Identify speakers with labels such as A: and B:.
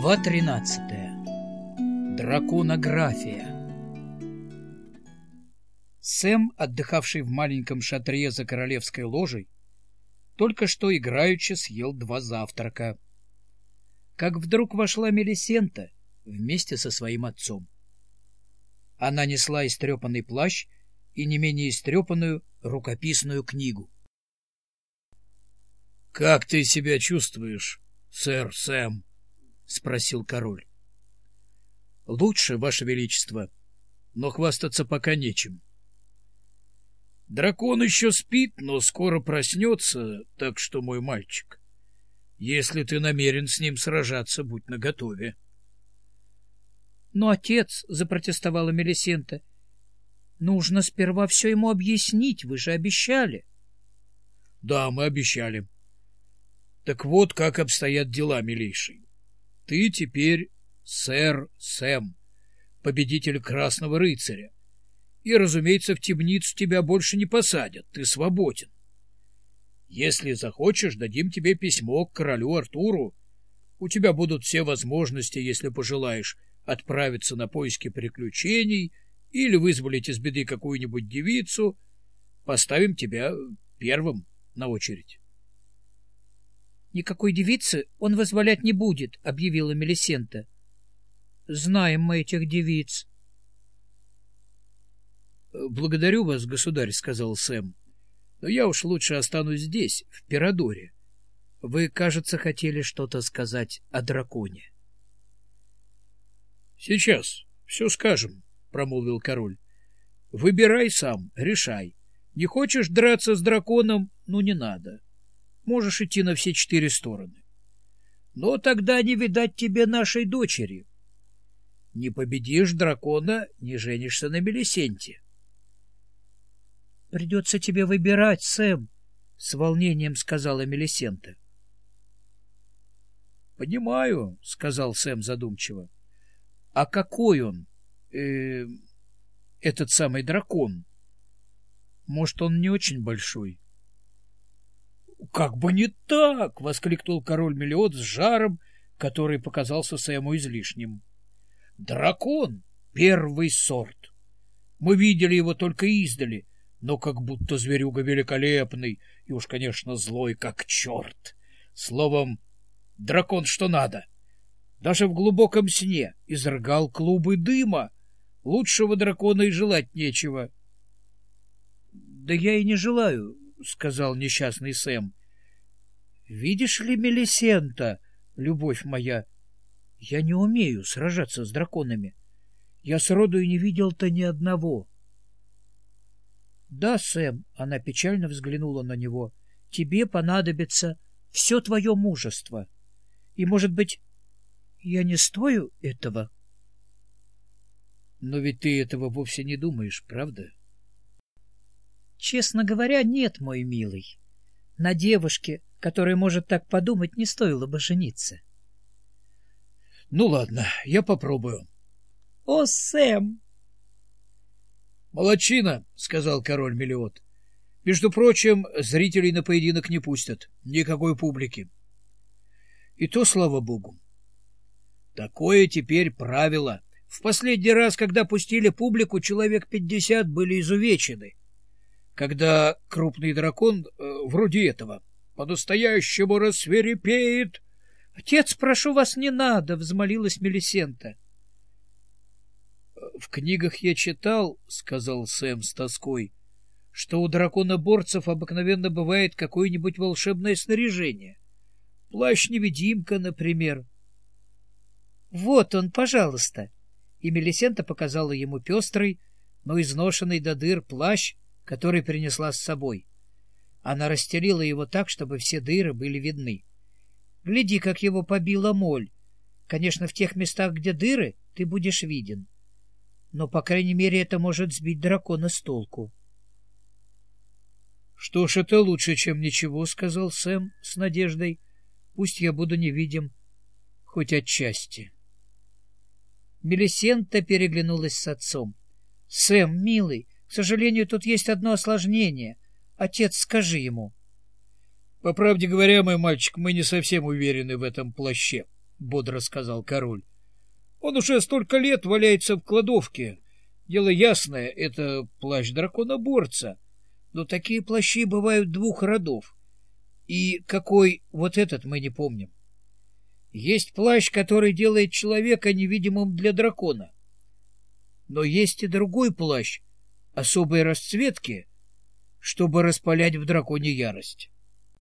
A: Глава 13. Драконография. Сэм, отдыхавший в маленьком шатре за королевской ложей, только что играючи съел два завтрака. Как вдруг вошла Мелисента вместе со своим отцом. Она несла истрепанный плащ и не менее истрепанную рукописную книгу.
B: — Как ты себя чувствуешь, сэр Сэм? — спросил король. — Лучше, ваше величество, но хвастаться пока нечем. Дракон еще спит, но скоро проснется, так что, мой мальчик, если ты намерен с ним сражаться, будь наготове.
A: — Но, отец, — запротестовала Мелисента, — нужно сперва все ему объяснить, вы же обещали.
B: — Да, мы обещали. Так вот, как обстоят дела, милейший. Ты теперь сэр Сэм, победитель Красного Рыцаря. И, разумеется, в темницу тебя больше не посадят, ты свободен. Если захочешь, дадим тебе письмо к королю Артуру. У тебя будут все возможности, если пожелаешь, отправиться на поиски приключений или вызволить из беды какую-нибудь девицу. Поставим тебя первым на очередь.
A: — Никакой девицы он возволять не будет, — объявила Мелисента. — Знаем мы этих девиц.
B: — Благодарю вас, государь, — сказал Сэм. — Но я уж лучше останусь здесь, в Пирадоре. Вы, кажется, хотели что-то сказать о драконе. — Сейчас все скажем, — промолвил король. — Выбирай сам, решай. Не хочешь драться с драконом, ну не надо. — можешь идти на все четыре стороны. Но тогда не видать тебе нашей дочери. Не победишь дракона, не женишься на Мелисенте.
A: — Придется тебе выбирать, Сэм, — с волнением сказала Мелисента.
B: — Понимаю, — сказал Сэм задумчиво. — А какой он, э, этот самый дракон? Может, он не очень большой? —— Как бы не так! — воскликнул король Мелиот с жаром, который показался Сэму излишним. — Дракон — первый сорт. Мы видели его только издали, но как будто зверюга великолепный и уж, конечно, злой, как черт. Словом, дракон что надо. Даже в глубоком сне изрыгал клубы дыма. Лучшего дракона и желать нечего. — Да я и не желаю, — сказал несчастный Сэм. — Видишь ли, Мелисента, любовь моя, я не умею сражаться с драконами. Я сроду и не видел-то ни одного. — Да, Сэм, — она печально взглянула на него, — тебе понадобится все твое мужество. И, может быть, я не стою этого? — Но ведь ты этого вовсе не думаешь, правда? — Честно говоря, нет, мой милый. На девушке, которая может так подумать, не стоило бы жениться. — Ну ладно, я попробую. — О, Сэм! — Молодчина, — сказал король Мелиот. — Между прочим, зрителей на поединок не пустят. Никакой публики. И то, слава богу. Такое теперь правило. В последний раз, когда пустили публику, человек пятьдесят были изувечены когда крупный дракон, э, вроде этого, по-настоящему рассверепеет. — Отец, прошу вас, не надо! — взмолилась Мелисента. — В книгах я читал, — сказал Сэм с тоской, — что у драконоборцев обыкновенно бывает какое-нибудь волшебное снаряжение. Плащ-невидимка, например. — Вот он, пожалуйста! И Мелисента показала ему пестрый, но изношенный до дыр плащ, который принесла с собой. Она расстелила его так, чтобы все дыры были видны. Гляди, как его побила моль. Конечно, в тех местах, где дыры, ты будешь виден. Но, по крайней мере, это может сбить дракона с толку. — Что ж, это лучше, чем ничего, — сказал Сэм с надеждой. — Пусть я буду невидим, хоть отчасти. Мелисента переглянулась с отцом. — Сэм, милый, к сожалению, тут есть одно осложнение. Отец, скажи ему. — По правде говоря, мой мальчик, мы не совсем уверены в этом плаще, — бодро сказал король. — Он уже столько лет валяется в кладовке. Дело ясное, это плащ драконоборца. Но такие плащи бывают двух родов. И какой вот этот мы не помним. Есть плащ, который делает человека невидимым для дракона. Но есть и другой плащ особой расцветки, чтобы распалять в драконе ярость.